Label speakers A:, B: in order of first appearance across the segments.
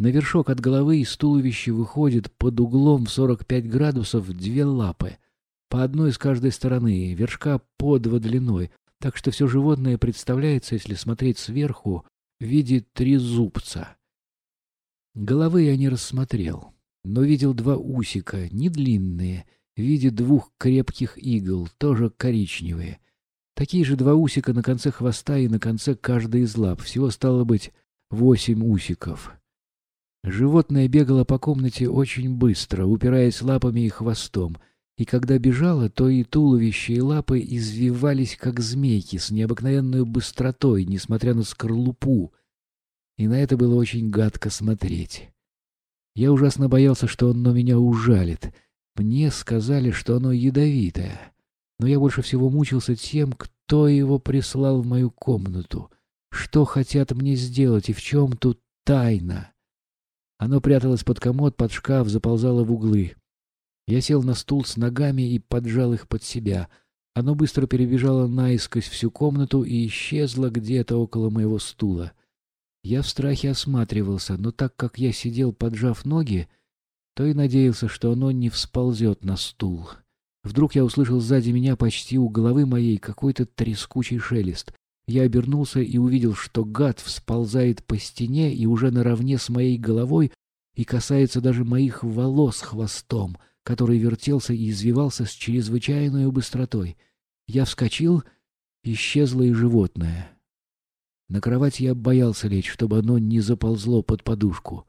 A: На вершок от головы из туловища выходит под углом в 45 градусов две лапы, по одной с каждой стороны, вершка по два длиной, так что все животное представляется, если смотреть сверху, в виде трезубца. Головы я не рассмотрел, но видел два усика, не длинные, в виде двух крепких игл, тоже коричневые. Такие же два усика на конце хвоста и на конце каждой из лап. Всего стало быть восемь усиков. Животное бегало по комнате очень быстро, упираясь лапами и хвостом, и когда бежало, то и туловище, и лапы извивались, как змейки, с необыкновенной быстротой, несмотря на скорлупу, и на это было очень гадко смотреть. Я ужасно боялся, что оно меня ужалит. Мне сказали, что оно ядовитое, но я больше всего мучился тем, кто его прислал в мою комнату, что хотят мне сделать и в чем тут тайна. Оно пряталось под комод, под шкаф, заползало в углы. Я сел на стул с ногами и поджал их под себя. Оно быстро перебежало наискось всю комнату и исчезло где-то около моего стула. Я в страхе осматривался, но так как я сидел, поджав ноги, то и надеялся, что оно не всползет на стул. Вдруг я услышал сзади меня почти у головы моей какой-то трескучий шелест. Я обернулся и увидел, что гад всползает по стене и уже наравне с моей головой и касается даже моих волос хвостом, который вертелся и извивался с чрезвычайной быстротой. Я вскочил, исчезло и животное. На кровать я боялся лечь, чтобы оно не заползло под подушку.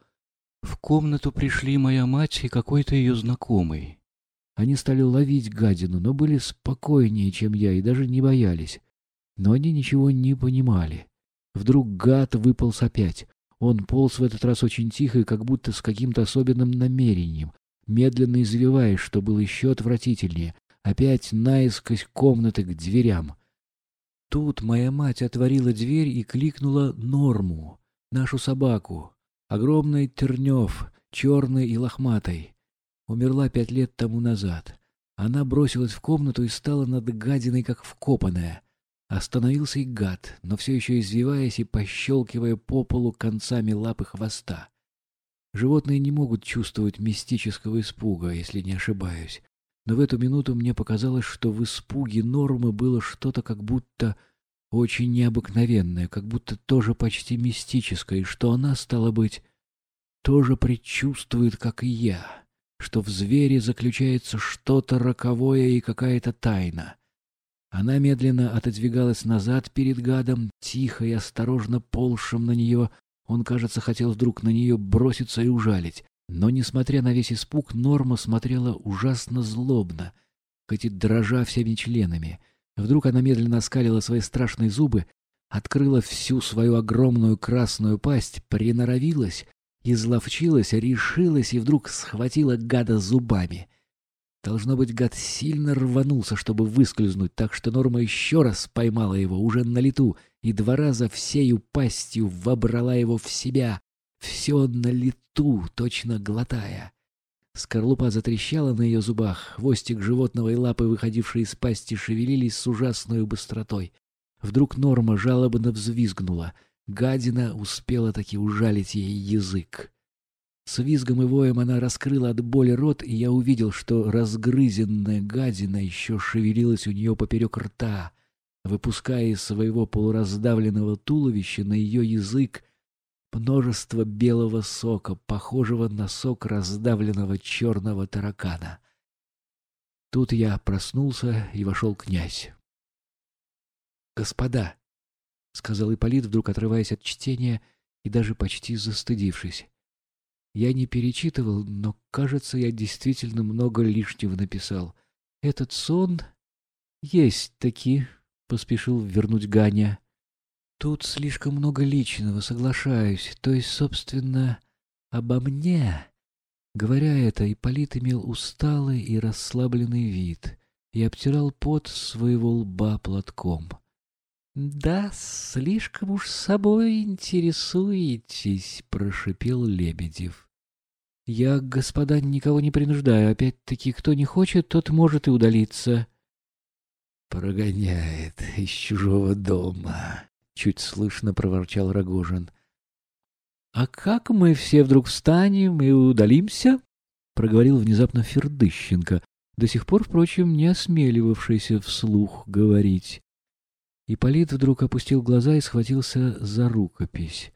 A: В комнату пришли моя мать и какой-то ее знакомый. Они стали ловить гадину, но были спокойнее, чем я, и даже не боялись но они ничего не понимали. Вдруг гад выполз опять. Он полз в этот раз очень тихо и как будто с каким-то особенным намерением, медленно извиваясь, что было еще отвратительнее, опять наискось комнаты к дверям. Тут моя мать отворила дверь и кликнула Норму, нашу собаку, огромный Тернев, черный и лохматой. Умерла пять лет тому назад. Она бросилась в комнату и стала над гадиной, как вкопанная — Остановился и гад, но все еще извиваясь и пощелкивая по полу концами лапы хвоста. Животные не могут чувствовать мистического испуга, если не ошибаюсь. Но в эту минуту мне показалось, что в испуге Нормы было что-то как будто очень необыкновенное, как будто тоже почти мистическое, и что она, стала быть, тоже предчувствует, как и я, что в звере заключается что-то роковое и какая-то тайна — она медленно отодвигалась назад перед гадом, тихо и осторожно ползшим на нее. Он, кажется, хотел вдруг на нее броситься и ужалить. Но, несмотря на весь испуг, Норма смотрела ужасно злобно, хоть и дрожа всеми членами. Вдруг она медленно оскалила свои страшные зубы, открыла всю свою огромную красную пасть, приноровилась, изловчилась, решилась и вдруг схватила гада зубами — Должно быть, гад сильно рванулся, чтобы выскользнуть, так что Норма еще раз поймала его, уже на лету, и два раза всею пастью вобрала его в себя, все на лету, точно глотая. Скорлупа затрещала на ее зубах, хвостик животного и лапы, выходившие из пасти, шевелились с ужасной быстротой. Вдруг Норма жалобно взвизгнула. Гадина успела таки ужалить ей язык. С визгом и воем она раскрыла от боли рот, и я увидел, что разгрызенная гадина еще шевелилась у нее поперек рта, выпуская из своего полураздавленного туловища на ее язык множество белого сока, похожего на сок раздавленного черного таракана. Тут я проснулся, и вошел князь. «Господа!» — сказал Ипполит, вдруг отрываясь от чтения и даже почти застыдившись. Я не перечитывал, но, кажется, я действительно много лишнего написал. Этот сон есть таки, — поспешил вернуть Ганя. Тут слишком много личного, соглашаюсь. То есть, собственно, обо мне. Говоря это, Ипполит имел усталый и расслабленный вид и обтирал пот своего лба платком. — Да, слишком уж собой интересуетесь, — прошипел Лебедев. — Я, господа, никого не принуждаю. Опять-таки, кто не хочет, тот может и удалиться. — Прогоняет из чужого дома, — чуть слышно проворчал Рогожин. «А как мы все вдруг встанем и удалимся?» — проговорил внезапно Фердыщенко, до сих пор, впрочем, не осмеливавшийся вслух говорить. Ипполит вдруг опустил глаза и схватился за рукопись.